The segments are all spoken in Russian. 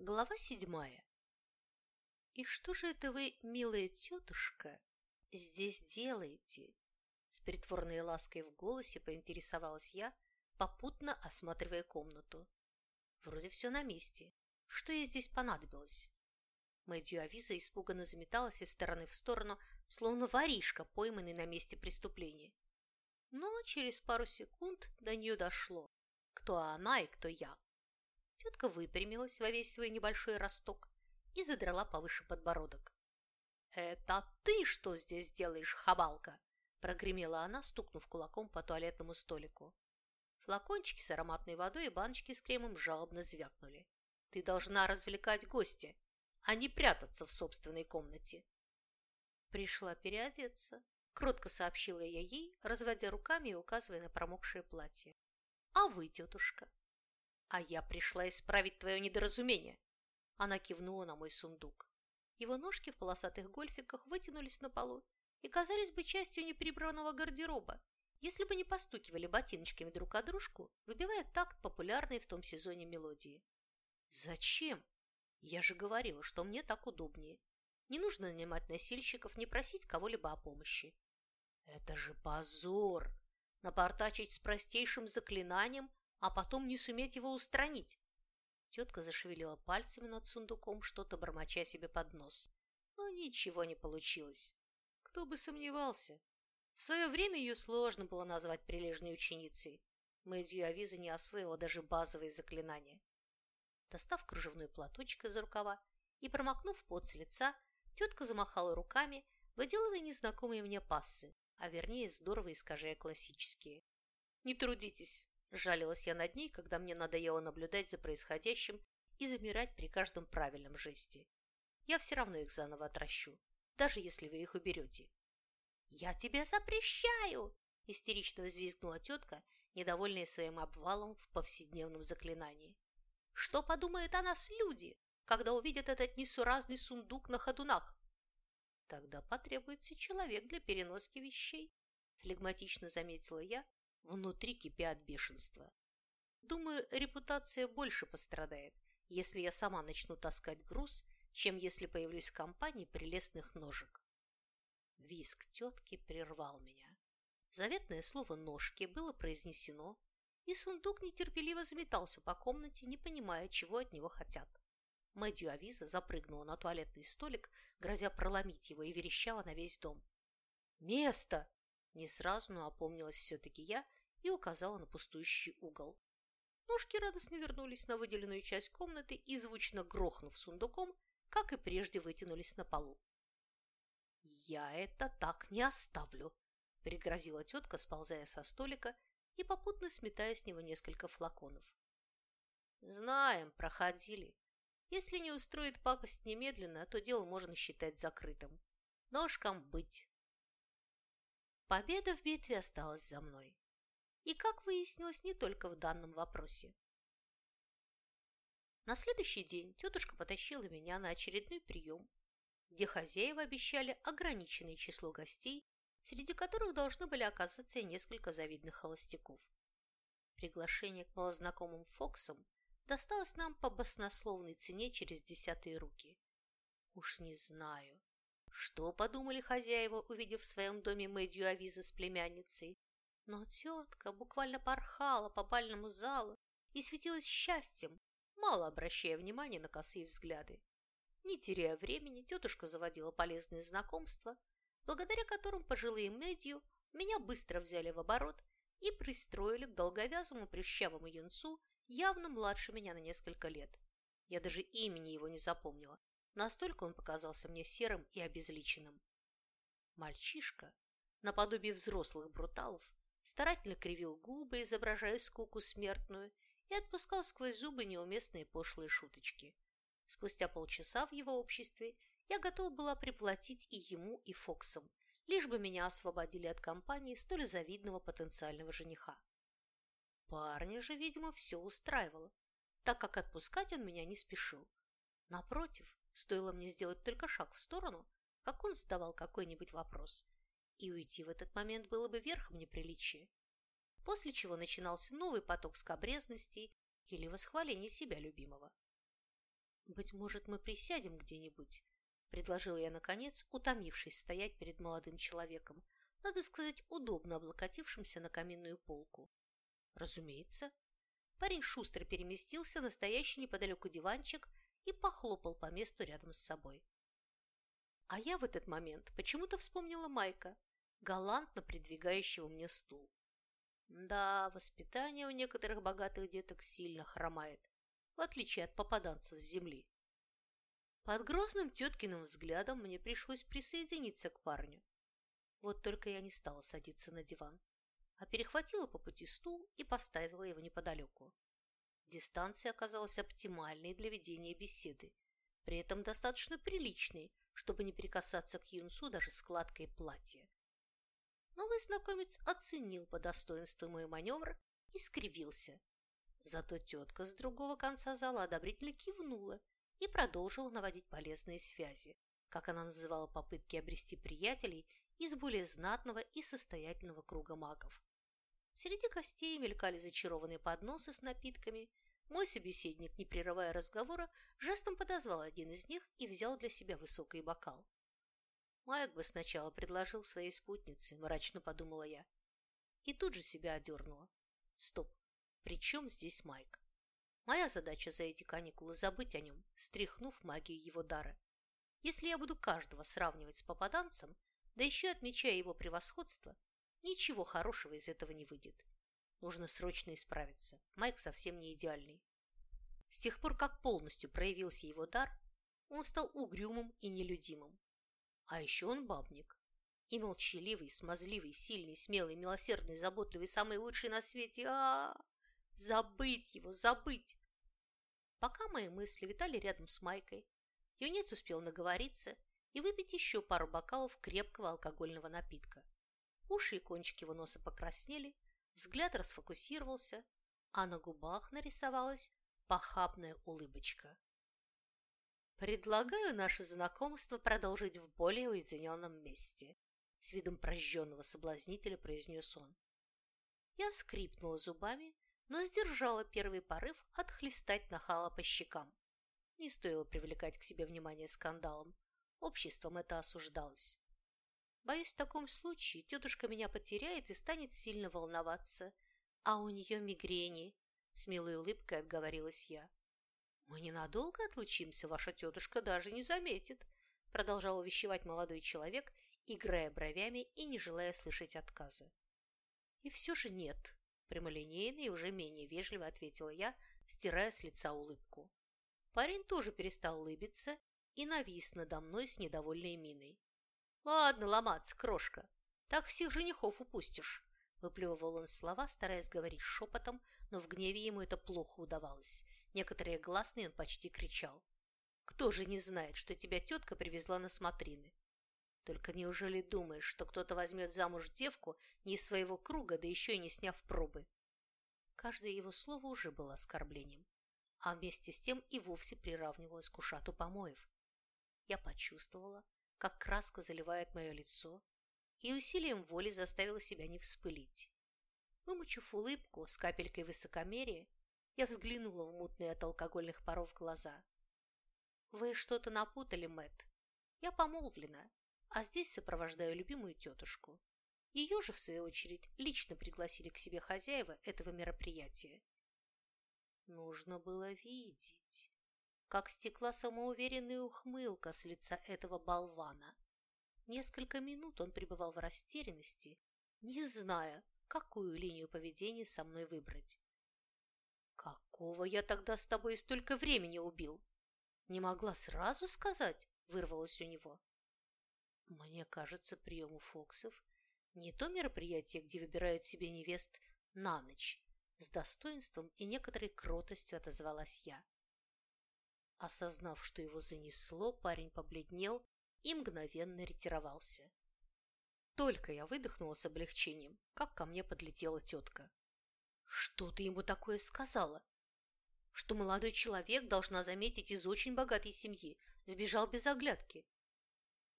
Глава седьмая. «И что же это вы, милая тетушка, здесь делаете?» С притворной лаской в голосе поинтересовалась я, попутно осматривая комнату. Вроде все на месте. Что ей здесь понадобилось? Мэдью Авиза испуганно заметалась из стороны в сторону, словно воришка, пойманный на месте преступления. Но через пару секунд до нее дошло, кто она и кто я. Тетка выпрямилась во весь свой небольшой росток и задрала повыше подбородок. «Это ты что здесь делаешь, хабалка?» прогремела она, стукнув кулаком по туалетному столику. Флакончики с ароматной водой и баночки с кремом жалобно звякнули. «Ты должна развлекать гостя, а не прятаться в собственной комнате». «Пришла переодеться», – кротко сообщила я ей, разводя руками и указывая на промокшее платье. «А вы, тетушка?» «А я пришла исправить твое недоразумение!» Она кивнула на мой сундук. Его ножки в полосатых гольфиках вытянулись на полу и казались бы частью неприбранного гардероба, если бы не постукивали ботиночками друг о дружку, выбивая такт популярной в том сезоне мелодии. «Зачем? Я же говорила, что мне так удобнее. Не нужно нанимать носильщиков, не просить кого-либо о помощи». «Это же позор! Напортачить с простейшим заклинанием, а потом не суметь его устранить. Тетка зашевелила пальцами над сундуком, что-то бормоча себе под нос. Но ничего не получилось. Кто бы сомневался. В свое время ее сложно было назвать прилежной ученицей. Мэдью Авиза не освоила даже базовые заклинания. Достав кружевной платочек из рукава и промокнув пот с лица, тетка замахала руками, выделывая незнакомые мне пассы, а вернее здорово искажая классические. «Не трудитесь, Жалилась я над ней, когда мне надоело наблюдать за происходящим и замирать при каждом правильном жесте. Я все равно их заново отращу, даже если вы их уберете. «Я тебе запрещаю!» – истерично взвизгнула тетка, недовольная своим обвалом в повседневном заклинании. «Что подумают о нас люди, когда увидят этот несуразный сундук на ходунах?» «Тогда потребуется человек для переноски вещей», – флегматично заметила я, внутри кипя от бешенства. Думаю, репутация больше пострадает, если я сама начну таскать груз, чем если появлюсь в компании прелестных ножек. Виск тетки прервал меня. Заветное слово «ножки» было произнесено, и сундук нетерпеливо заметался по комнате, не понимая, чего от него хотят. Мэдью Авиза запрыгнула на туалетный столик, грозя проломить его и верещала на весь дом. «Место!» Не сразу, но опомнилась все-таки я и указала на пустующий угол. Ножки радостно вернулись на выделенную часть комнаты и, звучно грохнув сундуком, как и прежде вытянулись на полу. «Я это так не оставлю!» – пригрозила тетка, сползая со столика и попутно сметая с него несколько флаконов. «Знаем, проходили. Если не устроит пакость немедленно, то дело можно считать закрытым. Ножкам быть!» Победа в битве осталась за мной. И, как выяснилось, не только в данном вопросе. На следующий день тетушка потащила меня на очередной прием, где хозяева обещали ограниченное число гостей, среди которых должны были оказаться и несколько завидных холостяков. Приглашение к малознакомым Фоксам досталось нам по баснословной цене через десятые руки. Уж не знаю, что подумали хозяева, увидев в своем доме Мэдью Авиза с племянницей? Но тетка буквально порхала по бальному залу и светилась счастьем, мало обращая внимания на косые взгляды. Не теряя времени, тетушка заводила полезные знакомства, благодаря которым пожилые Мэдью меня быстро взяли в оборот и пристроили к долговязому прыщавому юнцу, явно младше меня на несколько лет. Я даже имени его не запомнила, Настолько он показался мне серым и обезличенным. Мальчишка, наподобие взрослых бруталов, старательно кривил губы, изображая скуку смертную, и отпускал сквозь зубы неуместные пошлые шуточки. Спустя полчаса в его обществе я готова была приплатить и ему, и Фоксам, лишь бы меня освободили от компании столь завидного потенциального жениха. Парня же, видимо, все устраивало, так как отпускать он меня не спешил. Напротив, Стоило мне сделать только шаг в сторону, как он задавал какой-нибудь вопрос, и уйти в этот момент было бы верхом неприличия. После чего начинался новый поток скобрезностей или восхваления себя любимого. «Быть может, мы присядем где-нибудь?» – предложила я, наконец, утомившись стоять перед молодым человеком, надо сказать, удобно облокотившимся на каминную полку. «Разумеется». Парень шустро переместился на стоящий неподалеку диванчик и похлопал по месту рядом с собой. А я в этот момент почему-то вспомнила Майка, галантно придвигающего мне стул. Да, воспитание у некоторых богатых деток сильно хромает, в отличие от попаданцев с земли. Под грозным теткиным взглядом мне пришлось присоединиться к парню. Вот только я не стала садиться на диван, а перехватила по пути стул и поставила его неподалеку. Дистанция оказалась оптимальной для ведения беседы, при этом достаточно приличной, чтобы не прикасаться к юнцу даже складкой платья. Новый знакомец оценил по достоинству мой маневр и скривился. Зато тетка с другого конца зала одобрительно кивнула и продолжила наводить полезные связи, как она называла попытки обрести приятелей из более знатного и состоятельного круга магов. Среди гостей мелькали зачарованные подносы с напитками. Мой собеседник, не прерывая разговора, жестом подозвал один из них и взял для себя высокий бокал. Майк бы сначала предложил своей спутнице, мрачно подумала я. И тут же себя одернула. Стоп, при чем здесь Майк? Моя задача за эти каникулы забыть о нем, стряхнув магию его дара. Если я буду каждого сравнивать с попаданцем, да еще отмечая его превосходство, ничего хорошего из этого не выйдет. Нужно срочно исправиться. Майк совсем не идеальный. С тех пор, как полностью проявился его дар, он стал угрюмым и нелюдимым. А еще он бабник. И молчаливый, смазливый, сильный, смелый, милосердный, заботливый, самый лучший на свете. А, -а, -а! Забыть его, забыть! Пока мои мысли витали рядом с Майкой, юнец успел наговориться и выпить еще пару бокалов крепкого алкогольного напитка. Уши и кончики его носа покраснели, взгляд расфокусировался, а на губах нарисовалась похабная улыбочка. «Предлагаю наше знакомство продолжить в более уединенном месте», с видом прожженного соблазнителя произнес он. Я скрипнула зубами но сдержала первый порыв отхлестать нахала по щекам. Не стоило привлекать к себе внимание скандалом. Обществом это осуждалось. Боюсь, в таком случае тетушка меня потеряет и станет сильно волноваться. А у нее мигрени. С милой улыбкой отговорилась я. «Мы ненадолго отлучимся, ваша тетушка даже не заметит», продолжал увещевать молодой человек, играя бровями и не желая слышать отказа. «И все же нет», Прямолинейно и уже менее вежливо ответила я, стирая с лица улыбку. Парень тоже перестал улыбиться и навис надо мной с недовольной миной. «Ладно, ломаться, крошка, так всех женихов упустишь», выплевывал он слова, стараясь говорить шепотом, но в гневе ему это плохо удавалось. Некоторые гласные он почти кричал. «Кто же не знает, что тебя тетка привезла на смотрины? Только неужели думаешь, что кто-то возьмет замуж девку не из своего круга, да еще и не сняв пробы? Каждое его слово уже было оскорблением, а вместе с тем и вовсе приравнивалось к ушату помоев. Я почувствовала, как краска заливает мое лицо, и усилием воли заставила себя не вспылить. Вымучив улыбку с капелькой высокомерия, я взглянула в мутные от алкогольных паров глаза. «Вы что-то напутали, Мэтт. Я помолвлена а здесь сопровождаю любимую тетушку. Ее же, в свою очередь, лично пригласили к себе хозяева этого мероприятия. Нужно было видеть, как стекла самоуверенная ухмылка с лица этого болвана. Несколько минут он пребывал в растерянности, не зная, какую линию поведения со мной выбрать. «Какого я тогда с тобой столько времени убил? Не могла сразу сказать?» – вырвалось у него. Мне кажется, прием у Фоксов не то мероприятие, где выбирают себе невест на ночь. С достоинством и некоторой кротостью отозвалась я. Осознав, что его занесло, парень побледнел и мгновенно ретировался. Только я выдохнула с облегчением, как ко мне подлетела тетка. «Что ты ему такое сказала?» «Что молодой человек, должна заметить, из очень богатой семьи, сбежал без оглядки.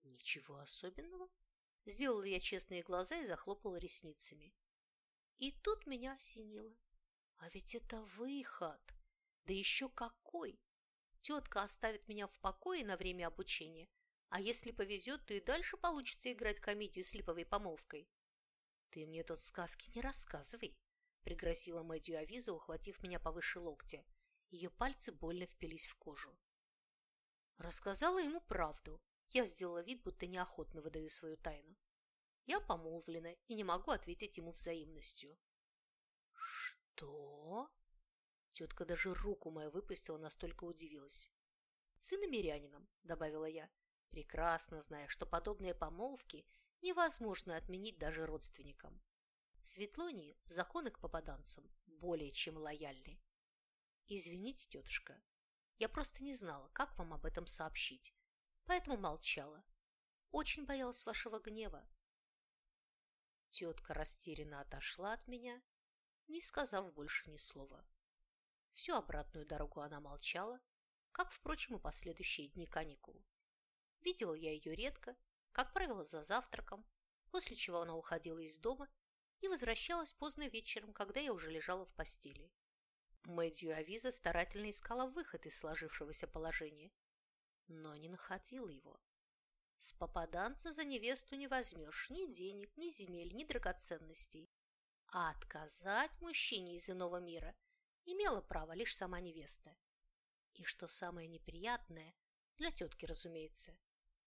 Ничего особенного. Сделала я честные глаза и захлопала ресницами. И тут меня осенило. А ведь это выход. Да еще какой! Тетка оставит меня в покое на время обучения, а если повезет, то и дальше получится играть комедию с липовой помолвкой. Ты мне тут сказки не рассказывай, пригрозила Мэдью Авиза, ухватив меня повыше локтя. Ее пальцы больно впились в кожу. Рассказала ему правду. Я сделала вид, будто неохотно выдаю свою тайну. Я помолвлена и не могу ответить ему взаимностью. Что? Тетка даже руку мою выпустила, настолько удивилась. Сына мирянином, добавила я, прекрасно зная, что подобные помолвки невозможно отменить даже родственникам. В Светлонии законы к попаданцам более чем лояльны. Извините, тетушка, я просто не знала, как вам об этом сообщить, поэтому молчала. Очень боялась вашего гнева. Тетка растерянно отошла от меня, не сказав больше ни слова. Всю обратную дорогу она молчала, как, впрочем, и последующие дни каникул. Видела я ее редко, как правило, за завтраком, после чего она уходила из дома и возвращалась поздно вечером, когда я уже лежала в постели. Мэдью Авиза старательно искала выход из сложившегося положения, но не находила его. С попаданца за невесту не возьмешь ни денег, ни земель, ни драгоценностей. А отказать мужчине из иного мира имела право лишь сама невеста. И что самое неприятное, для тетки, разумеется,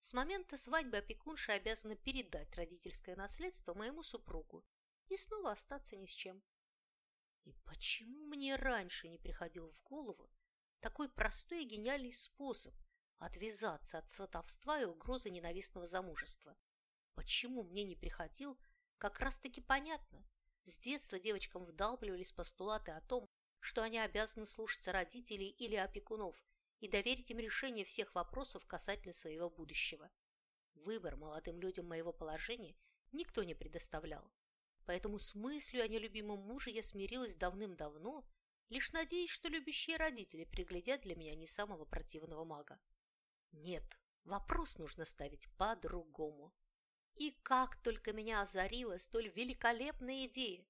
с момента свадьбы опекунша обязана передать родительское наследство моему супругу и снова остаться ни с чем. И почему мне раньше не приходил в голову такой простой и гениальный способ отвязаться от сватовства и угрозы ненавистного замужества? Почему мне не приходил, как раз-таки понятно. С детства девочкам вдалбливались постулаты о том, что они обязаны слушаться родителей или опекунов и доверить им решение всех вопросов касательно своего будущего. Выбор молодым людям моего положения никто не предоставлял. Поэтому с мыслью о нелюбимом муже я смирилась давным-давно, лишь надеясь, что любящие родители приглядят для меня не самого противного мага. Нет, вопрос нужно ставить по-другому. И как только меня озарила столь великолепная идея!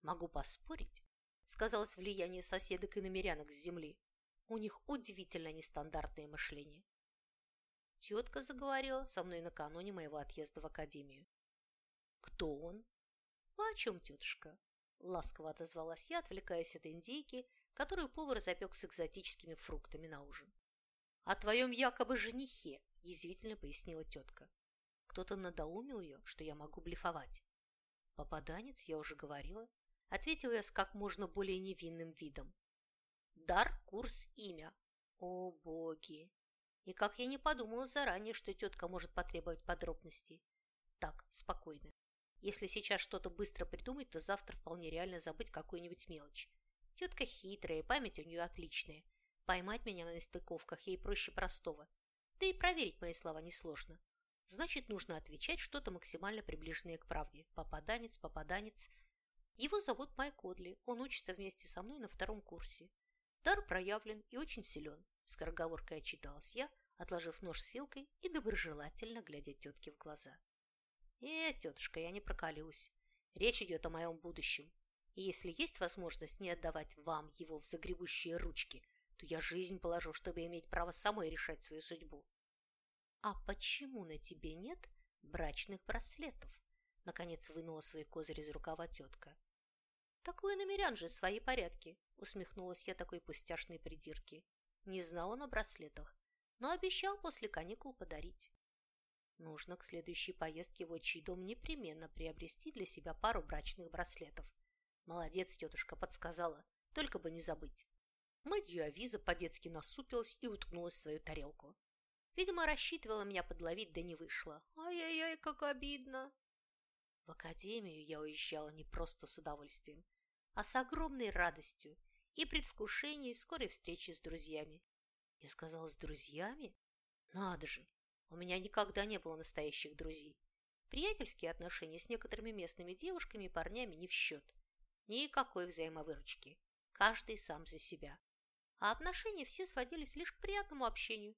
Могу поспорить, сказалось влияние соседок и намерянок с земли. У них удивительно нестандартное мышление. Тетка заговорила со мной накануне моего отъезда в академию. «Кто он?» «Вы о чем, тетушка?» Ласково отозвалась я, отвлекаясь от индейки, которую повар запек с экзотическими фруктами на ужин. «О твоем якобы женихе», – язвительно пояснила тетка. Кто-то надоумил ее, что я могу блефовать. «Попаданец, я уже говорила», – ответила я с как можно более невинным видом. Дар, курс, имя. О, боги! И как я не подумала заранее, что тетка может потребовать подробностей. Так, спокойно. Если сейчас что-то быстро придумать, то завтра вполне реально забыть какую-нибудь мелочь. Тетка хитрая, память у нее отличная. Поймать меня на нестыковках ей проще простого. Да и проверить мои слова несложно. Значит, нужно отвечать что-то максимально приближенное к правде. Попаданец, попаданец. Его зовут Майк Одли. Он учится вместе со мной на втором курсе. Дар проявлен и очень силен, скороговоркой отчиталась я, отложив нож с вилкой и доброжелательно глядя тетке в глаза. «Э, тетушка, я не проколюсь. Речь идет о моем будущем. И если есть возможность не отдавать вам его в загребущие ручки, то я жизнь положу, чтобы иметь право самой решать свою судьбу». «А почему на тебе нет брачных браслетов?» Наконец вынула свои козыри из рукава тетка. «Так у иномерян же свои порядки», – усмехнулась я такой пустяшной придирки. Не знал он о браслетах, но обещал после каникул подарить. Нужно к следующей поездке в отчий дом непременно приобрести для себя пару брачных браслетов. Молодец, тетушка, подсказала, только бы не забыть. Мэдью Авиза по-детски насупилась и уткнулась в свою тарелку. Видимо, рассчитывала меня подловить, да не вышло. Ай-яй-яй, как обидно. В академию я уезжала не просто с удовольствием, а с огромной радостью и предвкушением скорой встречи с друзьями. Я сказала, с друзьями? Надо же, у меня никогда не было настоящих друзей. Приятельские отношения с некоторыми местными девушками и парнями не в счет. Никакой взаимовыручки. Каждый сам за себя. А отношения все сводились лишь к приятному общению.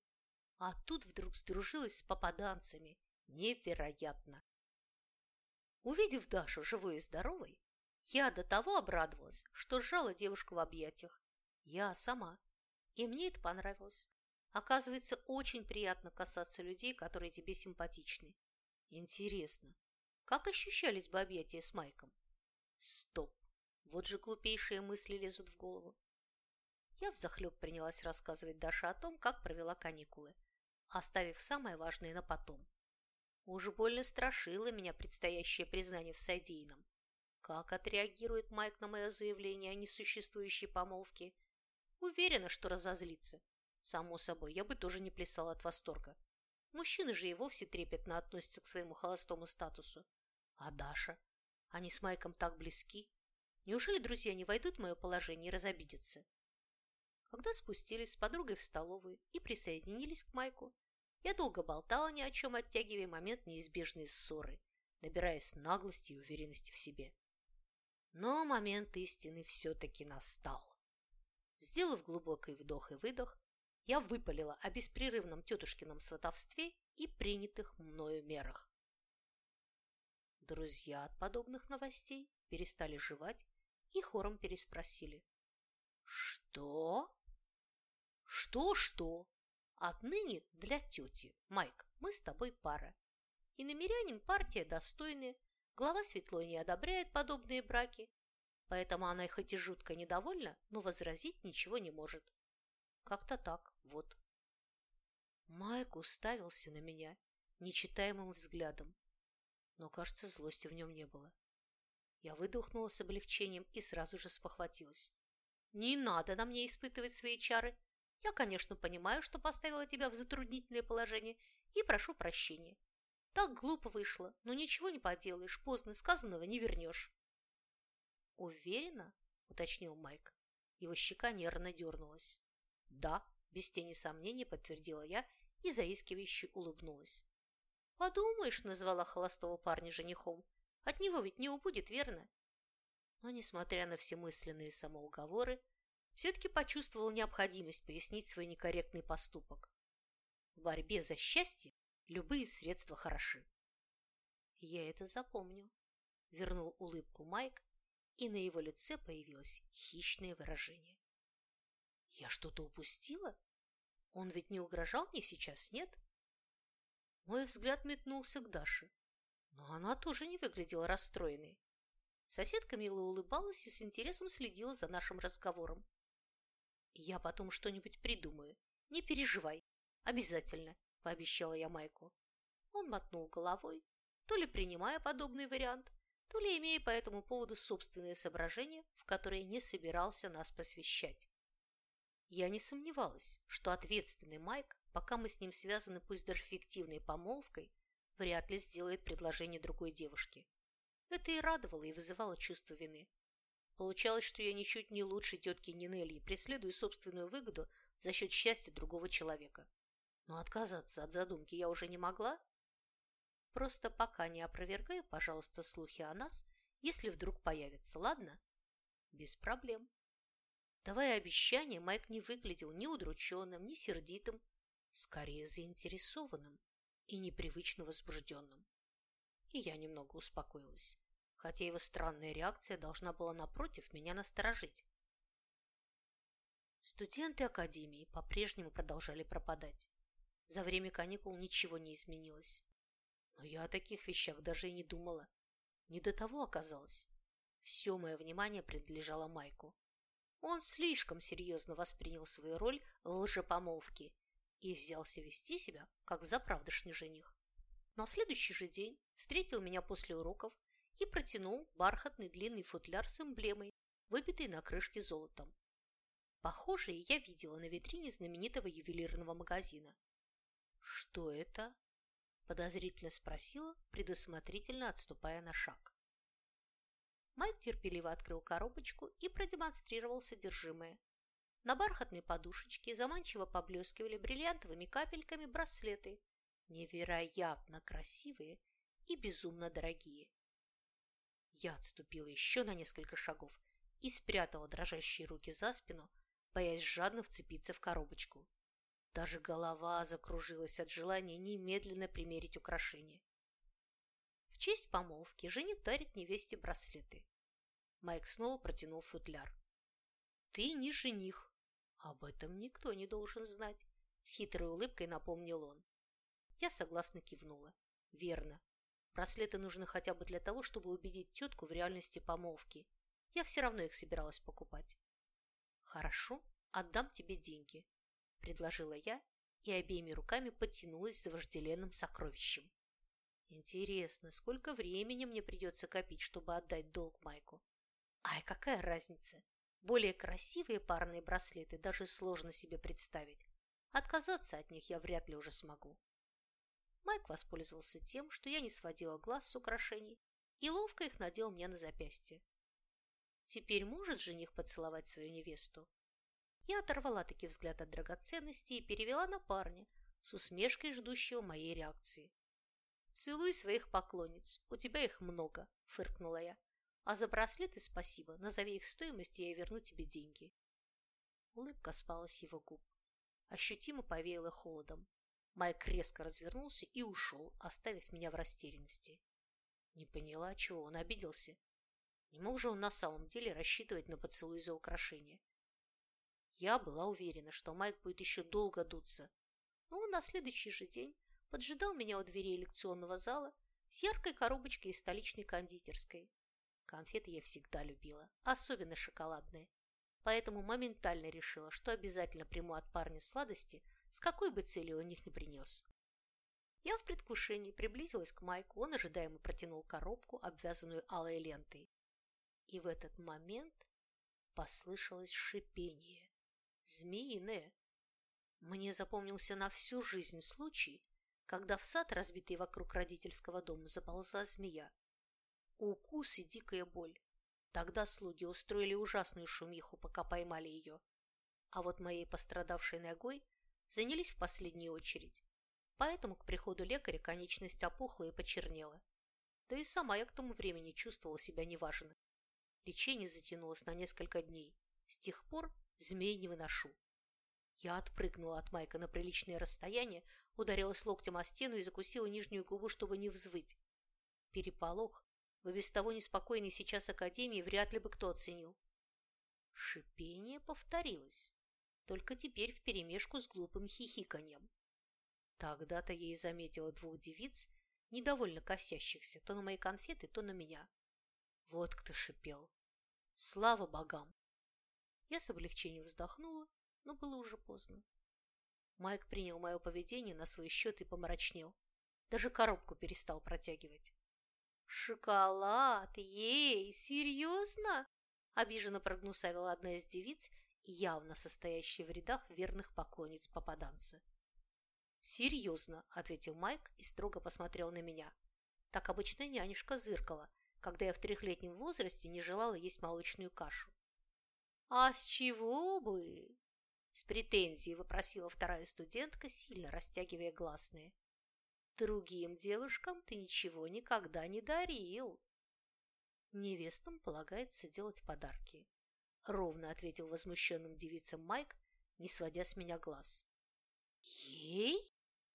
А тут вдруг сдружилась с попаданцами. Невероятно! Увидев Дашу живой и здоровой, я до того обрадовалась, что сжала девушку в объятиях. Я сама. И мне это понравилось. Оказывается, очень приятно касаться людей, которые тебе симпатичны. Интересно, как ощущались бы объятия с Майком? Стоп, вот же глупейшие мысли лезут в голову. Я взахлеб принялась рассказывать Даше о том, как провела каникулы, оставив самое важное на потом. Уж больно страшило меня предстоящее признание в содеянном. Как отреагирует Майк на мое заявление о несуществующей помолвке? Уверена, что разозлится. Само собой, я бы тоже не плясала от восторга. Мужчины же и вовсе трепетно относятся к своему холостому статусу. А Даша? Они с Майком так близки. Неужели друзья не войдут в мое положение и разобидятся? Когда спустились с подругой в столовую и присоединились к Майку, я долго болтала ни о чем, оттягивая момент неизбежной ссоры, набираясь наглости и уверенности в себе. Но момент истины все-таки настал. Сделав глубокий вдох и выдох, я выпалила о беспрерывном тетушкином сватовстве и принятых мною мерах. Друзья от подобных новостей перестали жевать и хором переспросили. «Что?» «Что-что? Отныне для тети, Майк, мы с тобой пара. И намерянин партия достойная, глава светлой не одобряет подобные браки, поэтому она хоть и жутко недовольна, но возразить ничего не может. Как-то так, вот. Майк уставился на меня нечитаемым взглядом, но, кажется, злости в нем не было. Я выдохнула с облегчением и сразу же спохватилась. «Не надо на мне испытывать свои чары. Я, конечно, понимаю, что поставила тебя в затруднительное положение и прошу прощения. Так глупо вышло, но ничего не поделаешь, поздно, сказанного не вернешь». «Уверена?» – уточнил Майк. Его щека нервно дернулась. «Да», – без тени сомнений подтвердила я и заискивающе улыбнулась. «Подумаешь», – назвала холостого парня женихом. «От него ведь не убудет, верно?» Но, несмотря на все мысленные самоуговоры, все-таки почувствовала необходимость пояснить свой некорректный поступок. В борьбе за счастье любые средства хороши. «Я это запомню», – вернул улыбку Майк, и на его лице появилось хищное выражение. Я что-то упустила? Он ведь не угрожал мне сейчас, нет? Мой взгляд метнулся к Даше, но она тоже не выглядела расстроенной. Соседка мило улыбалась и с интересом следила за нашим разговором. «Я потом что-нибудь придумаю. Не переживай. Обязательно», – пообещала я Майку. Он мотнул головой, то ли принимая подобный вариант, то ли имея по этому поводу собственные соображения, в которые не собирался нас посвящать. Я не сомневалась, что ответственный Майк, пока мы с ним связаны пусть даже фиктивной помолвкой, вряд ли сделает предложение другой девушке. Это и радовало, и вызывало чувство вины. Получалось, что я ничуть не лучше тетки Нинелли и преследую собственную выгоду за счет счастья другого человека. Но отказаться от задумки я уже не могла. Просто пока не опровергай, пожалуйста, слухи о нас, если вдруг появятся, ладно? Без проблем. Давая обещание, Майк не выглядел ни удрученным, ни сердитым, скорее заинтересованным и непривычно возбужденным. И я немного успокоилась, хотя его странная реакция должна была напротив меня насторожить. Студенты Академии по-прежнему продолжали пропадать. За время каникул ничего не изменилось. Но я о таких вещах даже и не думала. Не до того оказалось. Все мое внимание принадлежало Майку. Он слишком серьезно воспринял свою роль в лжепомолвке и взялся вести себя, как заправдышний жених. На следующий же день встретил меня после уроков и протянул бархатный длинный футляр с эмблемой, выбитой на крышке золотом. Похожие я видела на витрине знаменитого ювелирного магазина. «Что это?» – подозрительно спросила, предусмотрительно отступая на шаг. Майк терпеливо открыл коробочку и продемонстрировал содержимое. На бархатной подушечке заманчиво поблескивали бриллиантовыми капельками браслеты, невероятно красивые и безумно дорогие. Я отступила еще на несколько шагов и спрятала дрожащие руки за спину, боясь жадно вцепиться в коробочку. Даже голова закружилась от желания немедленно примерить украшение. В честь помолвки жених дарит невесте браслеты. Майк снова протянул футляр. «Ты не жених. Об этом никто не должен знать. С хитрой улыбкой напомнил он. Я согласно кивнула. Верно. Браслеты нужны хотя бы для того, чтобы убедить тетку в реальности помолвки. Я все равно их собиралась покупать. Хорошо, отдам тебе деньги, предложила я и обеими руками подтянулась за вожделенным сокровищем. Интересно, сколько времени мне придется копить, чтобы отдать долг Майку? Ай, какая разница? Более красивые парные браслеты даже сложно себе представить. Отказаться от них я вряд ли уже смогу. Майк воспользовался тем, что я не сводила глаз с украшений, и ловко их надел мне на запястье. Теперь может жених поцеловать свою невесту? Я оторвала таки взгляд от драгоценностей и перевела на парня, с усмешкой ждущего моей реакции. «Целуй своих поклонниц, у тебя их много», – фыркнула я. «А за браслеты спасибо, назови их стоимость, и я верну тебе деньги». Улыбка спала с его губ ощутимо повеяло холодом. Майк резко развернулся и ушел, оставив меня в растерянности. Не поняла, чего он обиделся. Не мог же он на самом деле рассчитывать на поцелуй за украшение. Я была уверена, что Майк будет еще долго дуться, но на следующий же день поджидал меня у дверей лекционного зала с яркой коробочкой из столичной кондитерской. Конфеты я всегда любила, особенно шоколадные, поэтому моментально решила, что обязательно приму от парня сладости, с какой бы целью он их не принес. Я в предвкушении приблизилась к Майку, он ожидаемо протянул коробку, обвязанную алой лентой. И в этот момент послышалось шипение. Змеиное. Мне запомнился на всю жизнь случай, когда в сад, разбитый вокруг родительского дома, заползла змея. Укус и дикая боль. Тогда слуги устроили ужасную шумиху, пока поймали ее. А вот моей пострадавшей ногой занялись в последнюю очередь. Поэтому к приходу лекаря конечность опухла и почернела. Да и сама я к тому времени чувствовала себя неважно. Лечение затянулось на несколько дней. С тех пор змей не выношу. Я отпрыгнула от Майка на приличное расстояние, ударилась локтем о стену и закусила нижнюю губу, чтобы не взвыть. Переполох в без того неспокойной сейчас академии вряд ли бы кто оценил. Шипение повторилось, только теперь вперемешку с глупым хихиканьем. Тогда-то я и заметила двух девиц, недовольно косящихся то на мои конфеты, то на меня. Вот кто шипел. Слава богам! Я с облегчением вздохнула, но было уже поздно. Майк принял мое поведение на свой счет и помрачнел. Даже коробку перестал протягивать. «Шоколад? Ей, серьезно?» – обиженно прогнусавила одна из девиц, явно состоящая в рядах верных поклонниц попаданца. «Серьезно», – ответил Майк и строго посмотрел на меня. Так обычно нянюшка зыркала, когда я в трехлетнем возрасте не желала есть молочную кашу. «А с чего бы?» С претензией вопросила вторая студентка, сильно растягивая гласные. Другим девушкам ты ничего никогда не дарил. Невестам полагается делать подарки. Ровно ответил возмущенным девицам Майк, не сводя с меня глаз. Ей?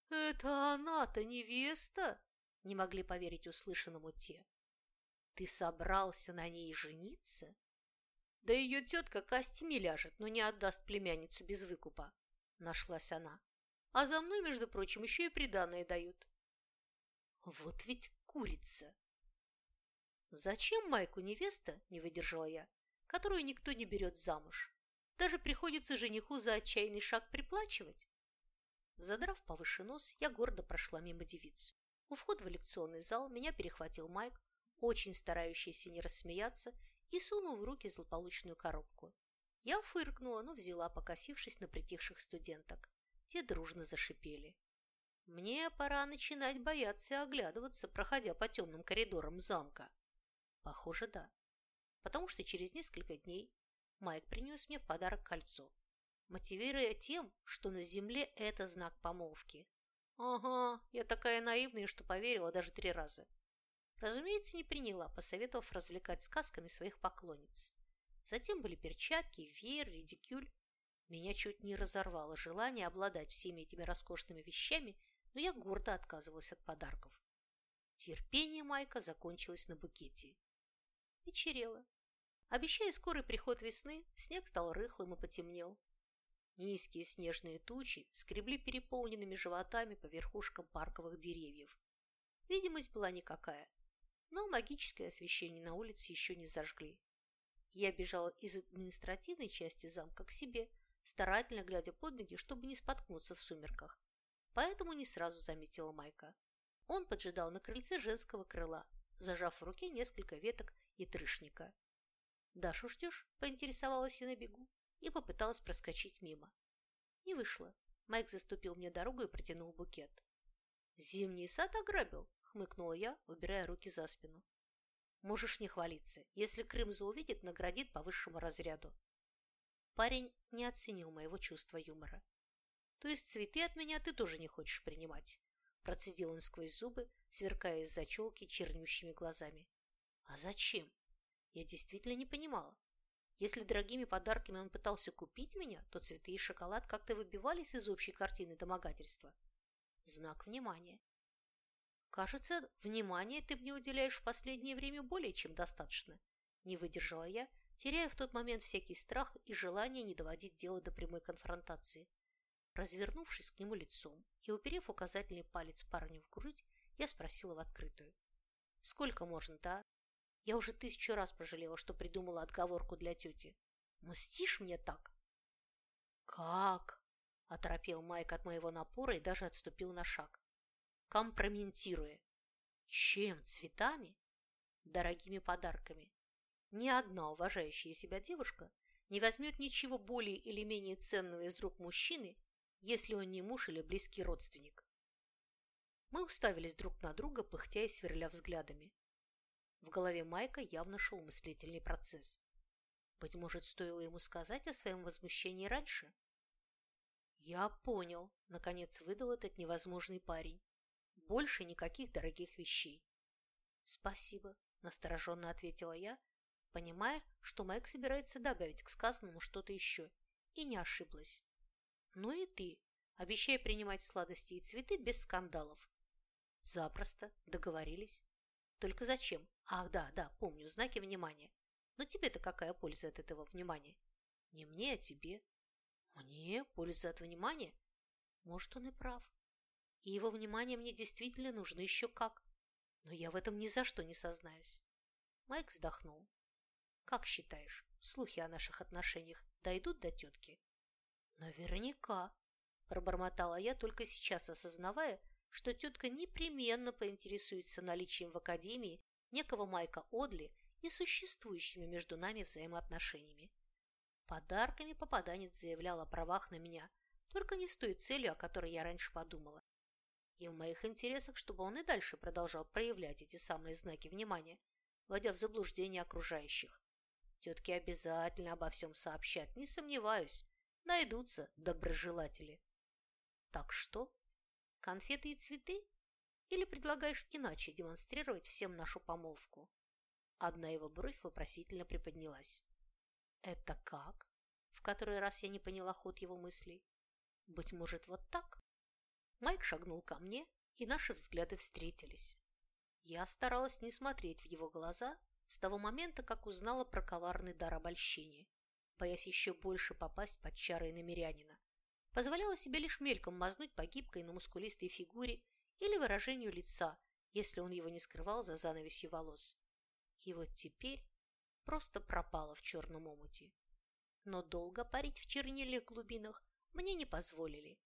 Это она-то невеста? Не могли поверить услышанному те. Ты собрался на ней жениться? Да ее тетка костями ляжет, но не отдаст племянницу без выкупа. Нашлась она. А за мной, между прочим, еще и приданное дают. Вот ведь курица! Зачем Майку невеста, не выдержала я, которую никто не берет замуж? Даже приходится жениху за отчаянный шаг приплачивать. Задрав повыше нос, я гордо прошла мимо девицу. У входа в лекционный зал меня перехватил Майк, очень старающийся не рассмеяться, и сунул в руки злополучную коробку. Я фыркнула, но взяла, покосившись на притихших студенток. Те дружно зашипели. Мне пора начинать бояться и оглядываться, проходя по темным коридорам замка. Похоже, да. Потому что через несколько дней Майк принес мне в подарок кольцо, мотивируя тем, что на земле это знак помолвки. Ага, я такая наивная, что поверила даже три раза. Разумеется, не приняла, посоветовав развлекать сказками своих поклонниц. Затем были перчатки, веер, редикюль. Меня чуть не разорвало желание обладать всеми этими роскошными вещами но я гордо отказывалась от подарков. Терпение Майка закончилось на букете. Вечерело. Обещая скорый приход весны, снег стал рыхлым и потемнел. Низкие снежные тучи скребли переполненными животами по верхушкам парковых деревьев. Видимость была никакая, но магическое освещение на улице еще не зажгли. Я бежала из административной части замка к себе, старательно глядя под ноги, чтобы не споткнуться в сумерках. Поэтому не сразу заметила Майка. Он поджидал на крыльце женского крыла, зажав в руке несколько веток и трышника. «Дашу ждешь?» – поинтересовалась я на бегу и попыталась проскочить мимо. Не вышло. Майк заступил мне дорогу и протянул букет. «Зимний сад ограбил?» – хмыкнула я, убирая руки за спину. «Можешь не хвалиться. Если Крымза увидит, наградит по высшему разряду». Парень не оценил моего чувства юмора. «То есть цветы от меня ты тоже не хочешь принимать?» Процедил он сквозь зубы, сверкая из-за челки чернющими глазами. «А зачем?» Я действительно не понимала. Если дорогими подарками он пытался купить меня, то цветы и шоколад как-то выбивались из общей картины домогательства. Знак внимания. «Кажется, внимания ты мне уделяешь в последнее время более чем достаточно», не выдержала я, теряя в тот момент всякий страх и желание не доводить дело до прямой конфронтации. Развернувшись к нему лицом и уперев указательный палец парню в грудь, я спросила в открытую. «Сколько можно-то, а? Я уже тысячу раз пожалела, что придумала отговорку для тети. Мстишь мне так?» «Как?» – оторопел Майк от моего напора и даже отступил на шаг. Компрометируя. «Чем? Цветами?» «Дорогими подарками. Ни одна уважающая себя девушка не возьмет ничего более или менее ценного из рук мужчины, если он не муж или близкий родственник. Мы уставились друг на друга, пыхтя и сверля взглядами. В голове Майка явно шел мыслительный процесс. Быть может, стоило ему сказать о своем возмущении раньше? «Я понял», — наконец выдал этот невозможный парень. «Больше никаких дорогих вещей». «Спасибо», — настороженно ответила я, понимая, что Майк собирается добавить к сказанному что-то еще, и не ошиблась. Ну и ты. Обещай принимать сладости и цветы без скандалов. Запросто. Договорились. Только зачем? Ах, да, да, помню, знаки внимания. Но тебе-то какая польза от этого внимания? Не мне, а тебе. Мне? Польза от внимания? Может, он и прав. И его внимание мне действительно нужно еще как. Но я в этом ни за что не сознаюсь. Майк вздохнул. Как считаешь, слухи о наших отношениях дойдут до тетки? «Наверняка», – пробормотала я, только сейчас осознавая, что тетка непременно поинтересуется наличием в Академии некого Майка Одли и существующими между нами взаимоотношениями. Подарками попаданец заявлял о правах на меня, только не с той целью, о которой я раньше подумала. И в моих интересах, чтобы он и дальше продолжал проявлять эти самые знаки внимания, вводя в заблуждение окружающих. Тетки обязательно обо всем сообщат, не сомневаюсь, найдутся доброжелатели. Так что? Конфеты и цветы? Или предлагаешь иначе демонстрировать всем нашу помолвку? Одна его бровь вопросительно приподнялась. Это как? В который раз я не поняла ход его мыслей. Быть может, вот так? Майк шагнул ко мне, и наши взгляды встретились. Я старалась не смотреть в его глаза с того момента, как узнала про коварный дар обольщения боясь еще больше попасть под чары намерянина. Позволяла себе лишь мельком мазнуть по гибкой, но мускулистой фигуре или выражению лица, если он его не скрывал за занавесью волос. И вот теперь просто пропала в черном омуте. Но долго парить в чернильных глубинах мне не позволили.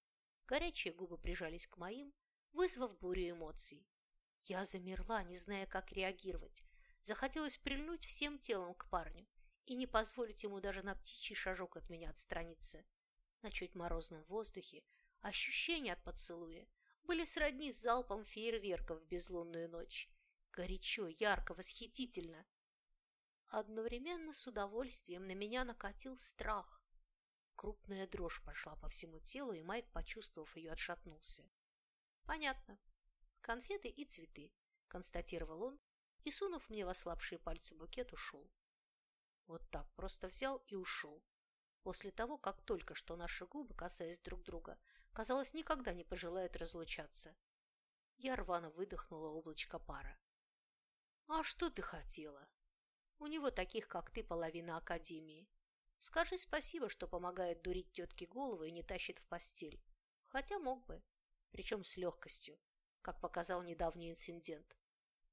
Горячие губы прижались к моим, вызвав бурю эмоций. Я замерла, не зная, как реагировать. Захотелось прильнуть всем телом к парню, и не позволить ему даже на птичий шажок от меня отстраниться. На чуть морозном воздухе ощущения от поцелуя были сродни с залпом фейерверков в безлунную ночь. Горячо, ярко, восхитительно. Одновременно с удовольствием на меня накатил страх. Крупная дрожь пошла по всему телу, и Майк, почувствовав ее, отшатнулся. «Понятно. Конфеты и цветы», — констатировал он, и, сунув мне в ослабшие пальцы букет, ушел. Вот так просто взял и ушел. После того, как только что наши губы, касаясь друг друга, казалось, никогда не пожелают разлучаться. Я рвано выдохнула облачко пара. «А что ты хотела? У него таких, как ты, половина Академии. Скажи спасибо, что помогает дурить тетке голову и не тащит в постель. Хотя мог бы, причем с легкостью, как показал недавний инцидент.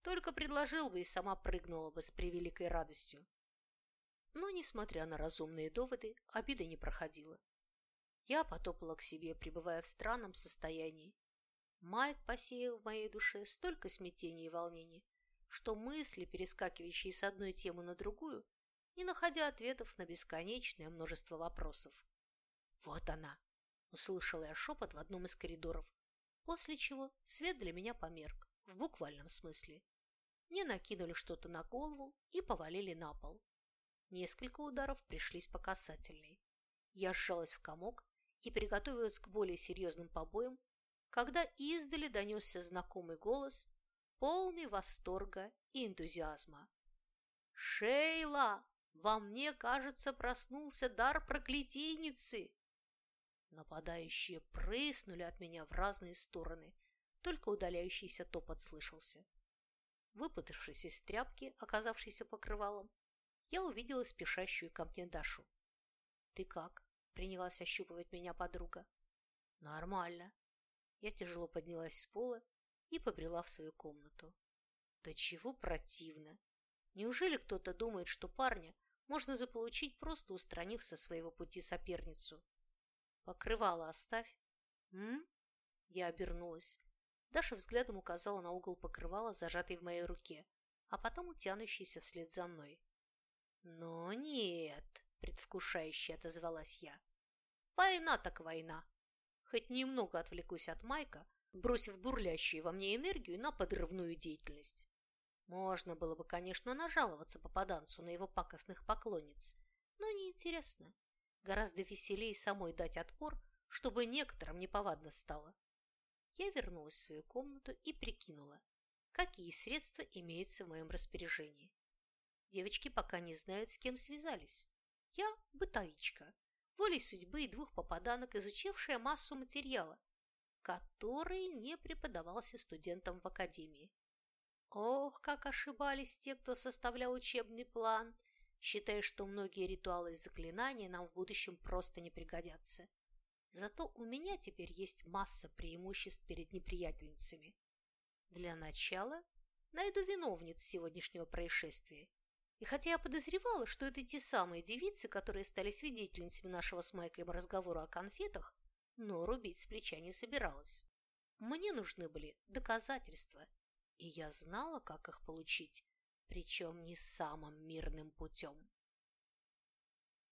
Только предложил бы и сама прыгнула бы с превеликой радостью. Но, несмотря на разумные доводы, обида не проходила. Я потопала к себе, пребывая в странном состоянии. Майк посеял в моей душе столько смятений и волнений, что мысли, перескакивающие с одной темы на другую, не находя ответов на бесконечное множество вопросов. «Вот она!» – услышала я шепот в одном из коридоров, после чего свет для меня померк, в буквальном смысле. Мне накинули что-то на голову и повалили на пол. Несколько ударов пришлись по касательной. Я сжалась в комок и приготовилась к более серьезным побоям, когда издали донесся знакомый голос, полный восторга и энтузиазма. «Шейла, во мне, кажется, проснулся дар проклятийницы!» Нападающие прыснули от меня в разные стороны, только удаляющийся топот слышался. Выпутавшись из тряпки, оказавшейся покрывалом, я увидела спешащую ко мне Дашу. «Ты как?» – принялась ощупывать меня подруга. «Нормально». Я тяжело поднялась с пола и побрела в свою комнату. Да чего противно! Неужели кто-то думает, что парня можно заполучить, просто устранив со своего пути соперницу? Покрывало оставь. М? Я обернулась. Даша взглядом указала на угол покрывала, зажатый в моей руке, а потом утянущийся вслед за мной. «Но нет», — предвкушающе отозвалась я. «Война так война. Хоть немного отвлекусь от Майка, бросив бурлящую во мне энергию на подрывную деятельность. Можно было бы, конечно, нажаловаться попаданцу на его пакостных поклонниц, но неинтересно. Гораздо веселее самой дать отпор, чтобы некоторым неповадно стало. Я вернулась в свою комнату и прикинула, какие средства имеются в моем распоряжении. Девочки пока не знают, с кем связались. Я – бытовичка, волей судьбы и двух попаданок, изучившая массу материала, который не преподавался студентам в академии. Ох, как ошибались те, кто составлял учебный план, считая, что многие ритуалы и заклинания нам в будущем просто не пригодятся. Зато у меня теперь есть масса преимуществ перед неприятельницами. Для начала найду виновниц сегодняшнего происшествия и хотя я подозревала, что это те самые девицы, которые стали свидетельницами нашего с Майком разговора о конфетах, но рубить с плеча не собиралась. Мне нужны были доказательства, и я знала, как их получить, причем не самым мирным путем.